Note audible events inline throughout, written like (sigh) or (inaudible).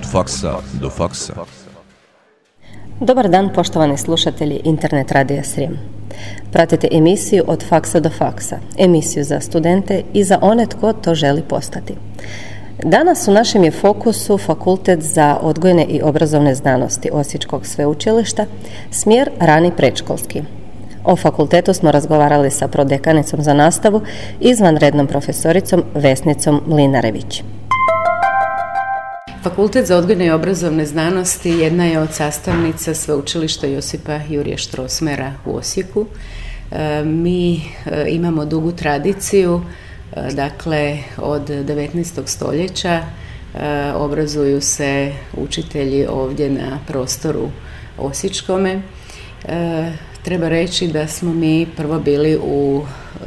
Od faksa do faksa. Dobar dan poštovani slušatelji Internet Radija Srijem. Pratite emisiju Od faksa do faksa, emisiju za studente i za one tko to želi postati. Danas u našem je fokusu Fakultet za odgojne i obrazovne znanosti Osječkog sveučilišta, smjer rani predškolski. O fakultetu smo razgovarali sa prodekanicom za nastavu, izvanrednom profesoricom Vesnicom Mlinarević. Fakultet za odgojne i obrazovne znanosti jedna je od sastavnica Sveučilišta Josipa Jurija Štrosmera u Osijeku. E, mi e, imamo dugu tradiciju, e, dakle od 19. stoljeća obrazuju se učitelji ovdje na prostoru Osječkome. Treba reći da smo mi prvo bili u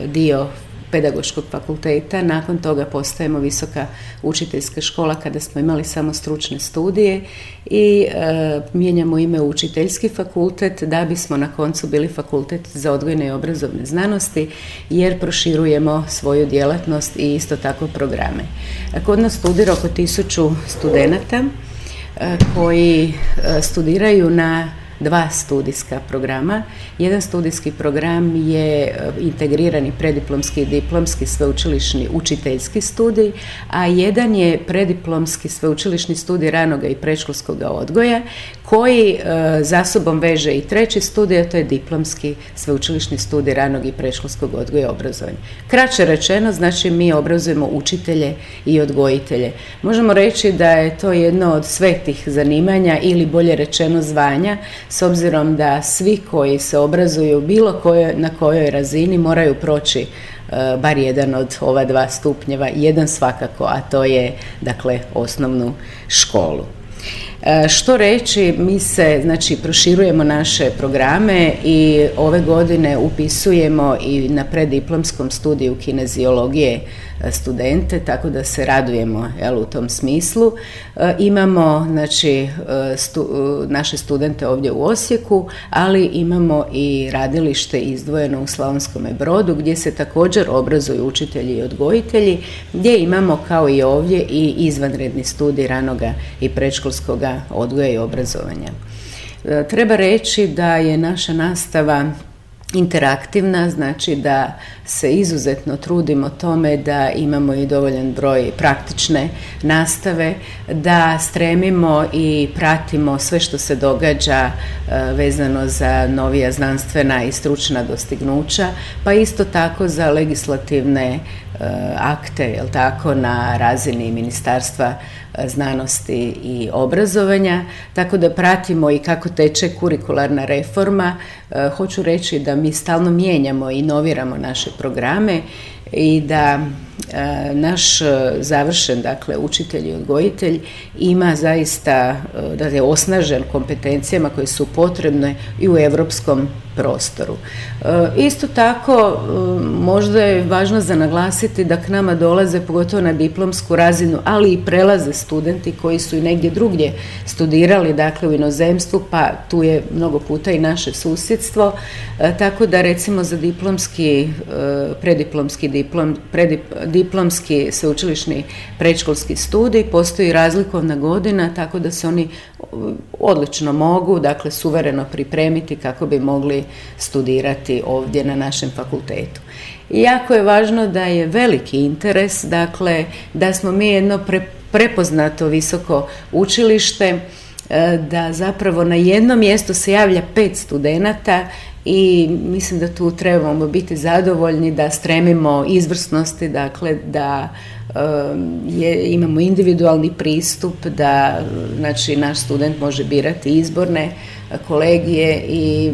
dio pedagoškog fakulteta, nakon toga postajemo visoka učiteljska škola kada smo imali samo stručne studije i e, mijenjamo ime u učiteljski fakultet da bismo na koncu bili fakultet za odgojne i obrazovne znanosti jer proširujemo svoju djelatnost i isto tako programe. Kod nas studira oko tisuću studenata e, koji e, studiraju na dva studijska programa. Jedan studijski program je e, integrirani prediplomski i diplomski sveučilišni učiteljski studij, a jedan je prediplomski sveučilišni studij ranoga i predškolskog odgoja koji e, za sobom veže i treći studij, a to je diplomski sveučilišni studij ranog i predškolskog odgoja i obrazovanja. Kraće rečeno, znači mi obrazujemo učitelje i odgojitelje. Možemo reći da je to jedno od svetih zanimanja ili bolje rečeno zvanja s obzirom da svi koji se obrazuju bilo koje, na kojoj razini moraju proći e, bar jedan od ova dva stupnjeva, jedan svakako, a to je dakle osnovnu školu. E, što reći, mi se znači proširujemo naše programe i ove godine upisujemo i na preddiplomskom studiju kineziologije e, studente, tako da se radujemo jel, u tom smislu. E, imamo znači, naše studente ovdje u Osijeku, ali imamo i radilište izdvojeno u Slavonskome brodu gdje se također obrazuju učitelji i odgojitelji, gdje imamo kao i ovdje i izvanredni studij ranoga i predškolskoga odgoja i obrazovanja. E, treba reći da je naša nastava interaktivna, znači da se izuzetno trudimo tome da imamo i dovoljan broj praktične nastave, da stremimo i pratimo sve što se događa e, vezano za novija znanstvena i stručna dostignuća, pa isto tako za legislativne akte, jel tako, na razini ministarstva znanosti i obrazovanja, tako da pratimo i kako teče kurikularna reforma. E, hoću reći da mi stalno mijenjamo i noviramo naše programe i da naš završen dakle učitelj i odgojitelj ima zaista da je osnažen kompetencijama koje su potrebne i u europskom prostoru. E, isto tako, možda je važno za naglasiti da k nama dolaze, pogotovo na diplomsku razinu, ali i prelaze studenti koji su i negdje drugdje studirali, dakle u inozemstvu, pa tu je mnogo puta i naše susjedstvo, tako da recimo za diplomski, prediplomski diplom, diplomski sveučilišni predškolski studij, postoji razlikovna godina, tako da se oni odlično mogu, dakle suvereno pripremiti kako bi mogli studirati ovdje na našem fakultetu. I jako je važno da je veliki interes, dakle da smo mi jedno prepoznato visoko učilište, e, da zapravo na jednom mjestu se javlja pet studenata i mislim da tu trebamo biti zadovoljni da stremimo izvrsnosti, dakle da je, imamo individualni pristup, da znači naš student može birati izborne kolegije i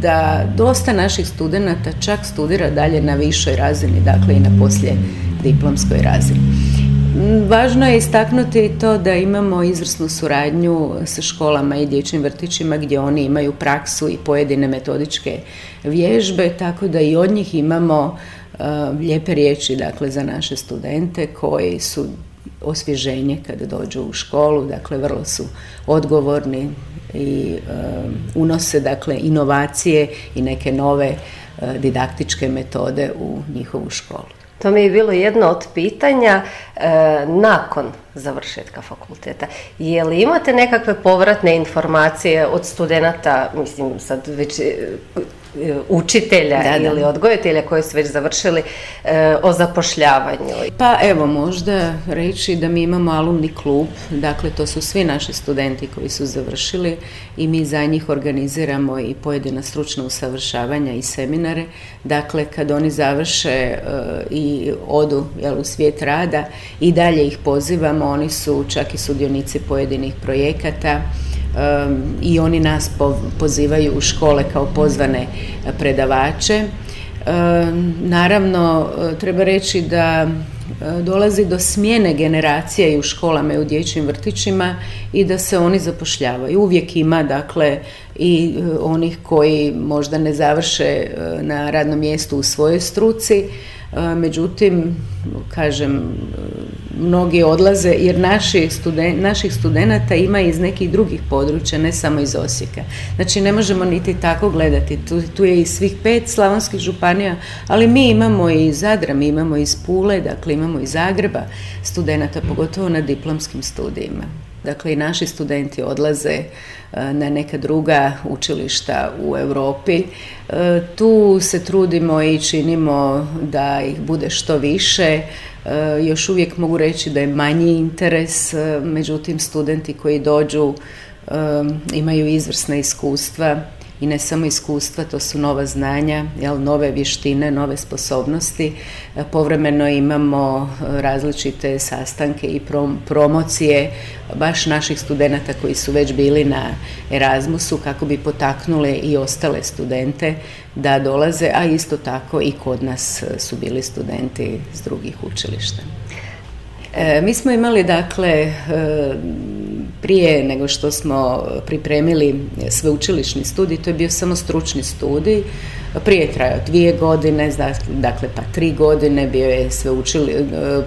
da dosta naših studenata čak studira dalje na višoj razini, dakle i na poslije diplomskoj razini. Važno je istaknuti to da imamo izvrsnu suradnju sa školama i dječjim vrtićima gdje oni imaju praksu i pojedine metodičke vježbe, tako da i od njih imamo lijepe riječi dakle, za naše studente koji su osvježenje kada dođu u školu, dakle vrlo su odgovorni i uh, unose dakle inovacije i neke nove uh, didaktičke metode u njihovu školu. To mi je bilo jedno od pitanja e, nakon završetka fakulteta. Je li imate nekakve povratne informacije od studenata, mislim sad već učitelja da, ili odgojitelja koji su već završili e, o zapošljavanju? Pa evo možda reći da mi imamo alumni klub, dakle to su svi naši studenti koji su završili i mi za njih organiziramo i pojedina stručna usavršavanja i seminare. Dakle kad oni završe e, i odu jel, u svijet rada i dalje ih pozivamo, oni su čak i sudionici pojedinih projekata i oni nas pozivaju u škole kao pozvane predavače. Naravno, e, treba reći da e, dolazi do smjene generacije i u školama i u dječjim vrtićima i da se oni zapošljavaju. Uvijek ima, dakle, i e, onih koji možda ne završe na radnom mjestu u svojoj struci, međutim, kažem, mnogi odlaze jer naši naših studenata ima iz nekih drugih područja, ne samo iz Osijeka. Znači ne možemo niti tako gledati, tu, tu je i svih pet slavonskih županija, ali mi imamo i Zadra, mi imamo iz Pule, dakle imamo iz Zagreba studenata, pogotovo na diplomskim studijima. Dakle, i naši studenti odlaze e, na neka druga učilišta u Europi. E, tu se trudimo i činimo da ih bude što više. E, još uvijek mogu reći da je manji interes, međutim studenti koji dođu imaju izvrsna iskustva i ne samo iskustva, to su nova znanja, jel, nove vještine, nove sposobnosti. E, povremeno imamo e, različite sastanke i promocije baš naših studenata koji su već bili na Erasmusu kako bi potaknule i ostale studente da dolaze, a isto tako i kod nas e, su bili studenti s drugih učilišta. Mi smo imali dakle prije nego što smo pripremili sveučilišni studij, to je bio samo stručni studij, prije je trajao dvije godine, dakle pa tri godine, bio je sveučili,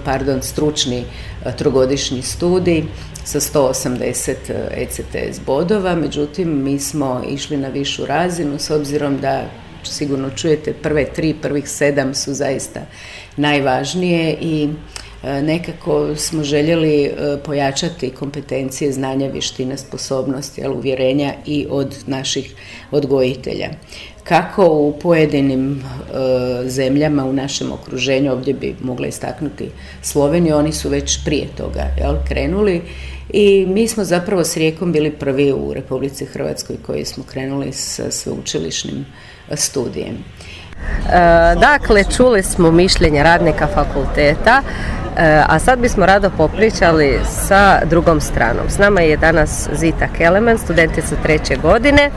pardon, stručni e, trogodišnji studij sa 180 ECTS bodova, međutim mi smo išli na višu razinu s obzirom da sigurno čujete prve tri, prvih sedam su zaista najvažnije i E, nekako smo željeli e, pojačati kompetencije, znanja, vještine, sposobnosti, ali uvjerenja i od naših odgojitelja. Kako u pojedinim e, zemljama u našem okruženju, ovdje bi mogla istaknuti Sloveniju, oni su već prije toga jel, krenuli i mi smo zapravo s Rijekom bili prvi u Republici Hrvatskoj koji smo krenuli sa sveučilišnim studijem. dakle, čuli smo mišljenje radnika fakulteta E, a sad bismo rado popričali sa drugom stranom. S nama je danas Zita Kelemen, studentica treće godine,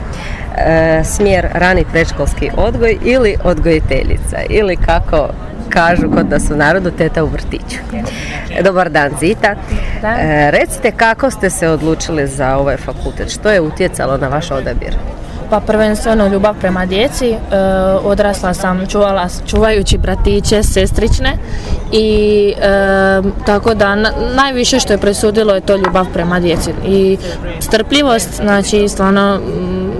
e, smjer rani predškolski odgoj ili odgojiteljica ili kako kažu kod nas u narodu teta u vrtiću. Dobar dan Zita. E, recite kako ste se odlučili za ovaj fakultet, što je utjecalo na vaš odabir? Pa prvenstveno ljubav prema djeci. E, odrasla sam čuvala, čuvajući bratiće, sestrične i e, tako da najviše što je presudilo je to ljubav prema djeci i strpljivost, znači stvarno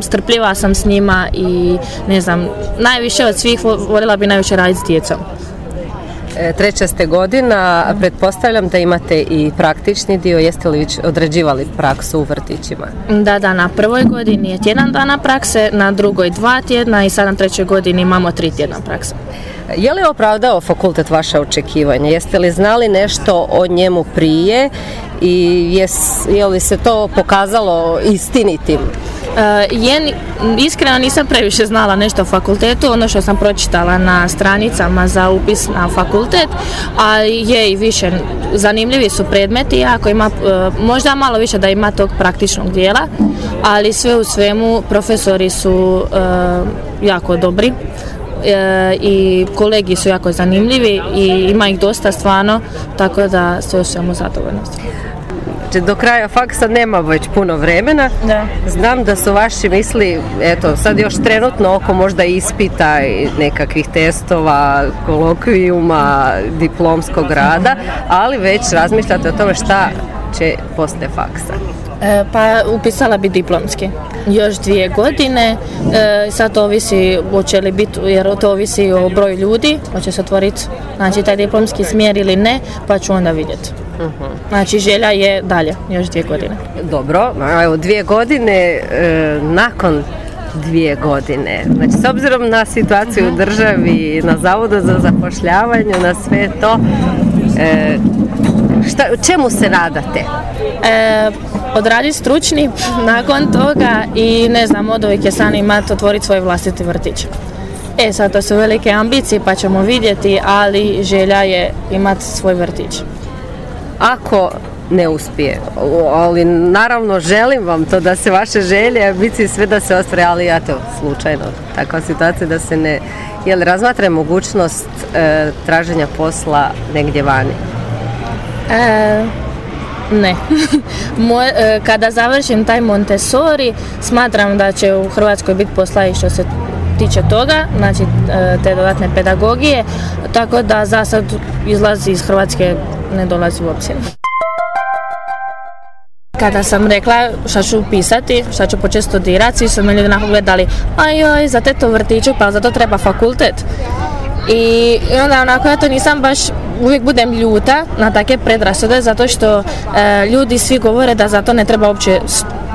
strpljiva sam s njima i ne znam, najviše od svih voljela bi najviše raditi s djecom. E, treća ste godina, pretpostavljam da imate i praktični dio, jeste li određivali praksu u vrtićima? Da, da, na prvoj godini je tjedan dana prakse, na drugoj dva tjedna i sad na trećoj godini imamo tri tjedna prakse. Je li opravdao fakultet vaše očekivanje? Jeste li znali nešto o njemu prije i je li se to pokazalo istinitim? Je, iskreno nisam previše znala nešto o fakultetu, ono što sam pročitala na stranicama za upis na fakultet, a je i više zanimljivi su predmeti, ako ima, e, možda malo više da ima tog praktičnog dijela, ali sve u svemu profesori su e, jako dobri i kolegi su jako zanimljivi i ima ih dosta stvarno, tako da sve u svemu zadovoljno. Znači, do kraja faksa nema već puno vremena. Da. Znam da su vaši misli, eto, sad još trenutno oko možda ispita i nekakvih testova, kolokvijuma, diplomskog rada, ali već razmišljate o tome šta će poslije faksa. E, pa upisala bi diplomski. Još dvije godine, e, sad ovisi hoće li biti, jer to ovisi o broju ljudi, hoće se otvoriti znači, taj diplomski smjer ili ne, pa ću onda vidjeti. Mhm. Znači želja je dalje, još dvije godine. Dobro, evo dvije godine e, nakon dvije godine. Znači, s obzirom na situaciju u državi, na zavodu za zapošljavanje, na sve to, e, šta, čemu se nadate? E, odradi stručni nakon toga i ne znam, od uvijek je san imati otvoriti svoj vlastiti vrtić. E sad to su velike ambicije pa ćemo vidjeti, ali želja je imati svoj vrtić. Ako ne uspije. Ali naravno želim vam to da se vaše želje, ambicije sve da se ostvare, ali ja to slučajno takva situacija da se ne, jel razmatra mogućnost e, traženja posla negdje vani? E, ne. (laughs) E, kada završim taj Montessori, smatram da će u Hrvatskoj biti posla i što se tiče toga, znači e, te dodatne pedagogije, tako da za sad izlazi iz Hrvatske ne dolazi u obzir. Kada sam rekla šta ću pisati, šta ću početi studirati, svi su me ljudi onako gledali, ajoj, za te to vrtiću, pa za to treba fakultet. I onda onako ja to nisam baš uvijek budem ljuta na takve predrasude zato što e, ljudi svi govore da za to ne treba uopće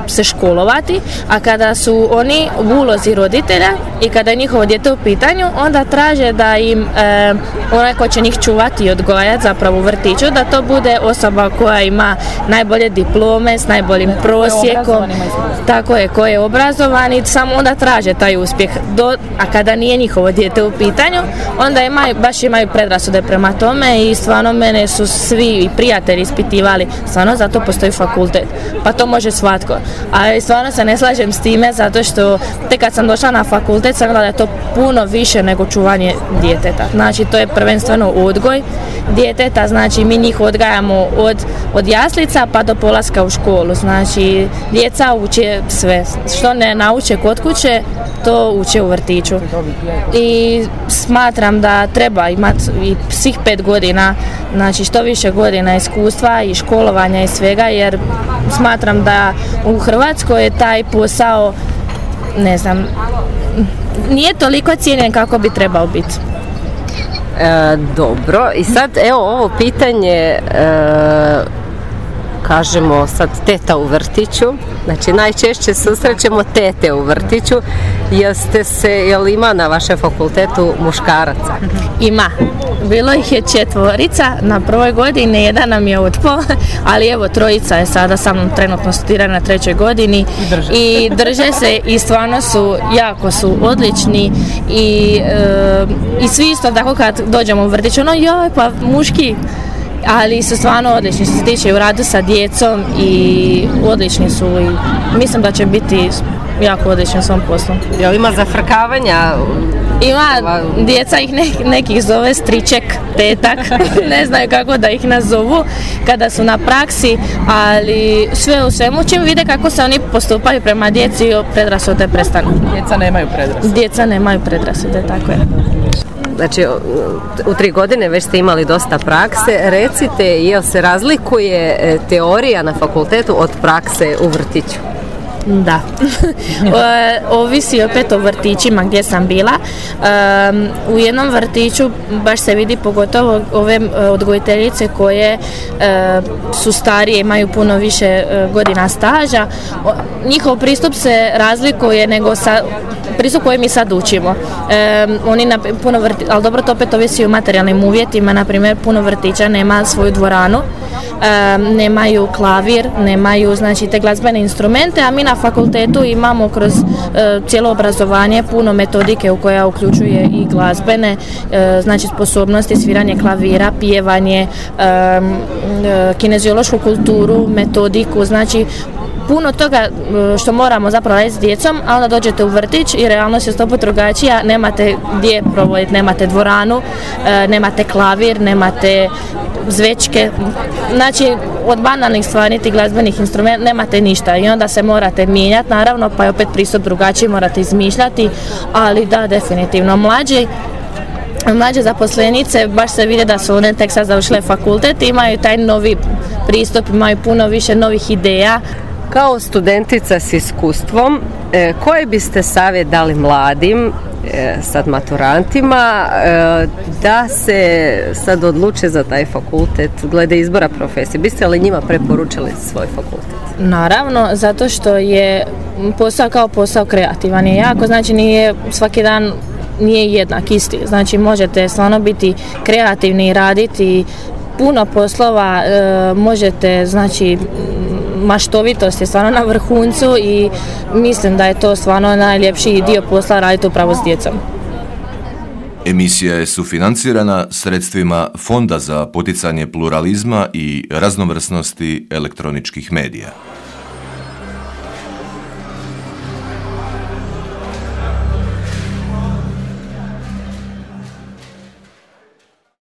se školovati, a kada su oni u ulozi roditelja i kada je njihovo dijete u pitanju, onda traže da im e, onaj ko će njih čuvati i odgojati zapravo u vrtiću, da to bude osoba koja ima najbolje diplome s najboljim prosjekom, tako je, koji je obrazovan i samo onda traže taj uspjeh. Do, a kada nije njihovo dijete u pitanju, onda imaju, baš imaju predrasude prema tome i stvarno mene su svi prijatelji ispitivali, stvarno zato postoji fakultet, pa to može svatko ali stvarno se ne slažem s time zato što tek kad sam došla na fakultet sam da je to puno više nego čuvanje djeteta. Znači to je prvenstveno odgoj djeteta, znači mi njih odgajamo od, od jaslica pa do polaska u školu. Znači djeca uče sve. Što ne nauče kod kuće, to uče u vrtiću. I smatram da treba imati i svih pet godina, znači što više godina iskustva i školovanja i svega jer smatram da u Hrvatskoj je taj posao ne znam nije toliko cijenjen kako bi trebao biti. E, dobro, i sad evo ovo pitanje e, kažemo sad teta u vrtiću, znači najčešće susrećemo tete u vrtiću, jeste se, jel ima na vašem fakultetu muškaraca? Ima, bilo ih je četvorica, na prvoj godini jedan nam je otpo, (laughs) ali evo trojica je sada sa mnom trenutno studira na trećoj godini. I drže, se i stvarno su, jako su odlični. I, e, i svi isto tako kad dođemo u vrtić, ono joj pa muški, ali su stvarno odlični što se tiče u radu sa djecom i odlični su i mislim da će biti jako odlični u svom poslu. Jel ima zafrkavanja? Ima, djeca ih nekih zove striček, tetak, (laughs) ne znaju kako da ih nazovu kada su na praksi, ali sve u svemu čim vide kako se oni postupaju prema djeci, predrasude prestanu. Djeca nemaju predrasude. Djeca nemaju predrasude, tako je. Znači, u tri godine već ste imali dosta prakse. Recite, jel se razlikuje e, teorija na fakultetu od prakse u vrtiću? Da. (laughs) Ovisi opet o vrtićima gdje sam bila. u jednom vrtiću baš se vidi pogotovo ove e, odgojiteljice koje e, su starije, imaju puno više e, godina staža. Njihov pristup se razlikuje nego sa pristup koji mi sad učimo. oni na puno vrti, ali dobro to opet ovisi o materijalnim uvjetima, na primjer puno vrtića nema svoju dvoranu, nemaju klavir, nemaju znači te glazbene instrumente, a mi na fakultetu imamo kroz e, cijelo obrazovanje puno metodike u koja uključuje i glazbene, e, znači sposobnosti sviranje klavira, pjevanje, e, kineziološku kulturu, metodiku, znači puno toga što moramo zapravo raditi s djecom, a onda dođete u vrtić i realnost je stopu drugačija, nemate gdje provoditi, nemate dvoranu, nemate klavir, nemate zvečke, znači od banalnih stvari niti glazbenih instrumenta nemate ništa i onda se morate mijenjati naravno pa je opet pristup drugačiji, morate izmišljati, ali da definitivno. Mlađi mlađe zaposlenice baš se vide da su one tek sad završile fakultet imaju taj novi pristup, imaju puno više novih ideja Kao studentica s iskustvom, e, koje biste savjet dali mladim, e, sad maturantima, e, da se sad odluče za taj fakultet glede izbora profesije? Biste li njima preporučili svoj fakultet? Naravno, zato što je posao kao posao kreativan je jako, znači nije svaki dan nije jednak isti. Znači možete stvarno biti kreativni i raditi puno poslova, možete znači maštovitost je stvarno na vrhuncu i mislim da je to stvarno najljepši dio posla raditi upravo s djecom. Emisija je sufinancirana sredstvima Fonda za poticanje pluralizma i raznovrsnosti elektroničkih medija.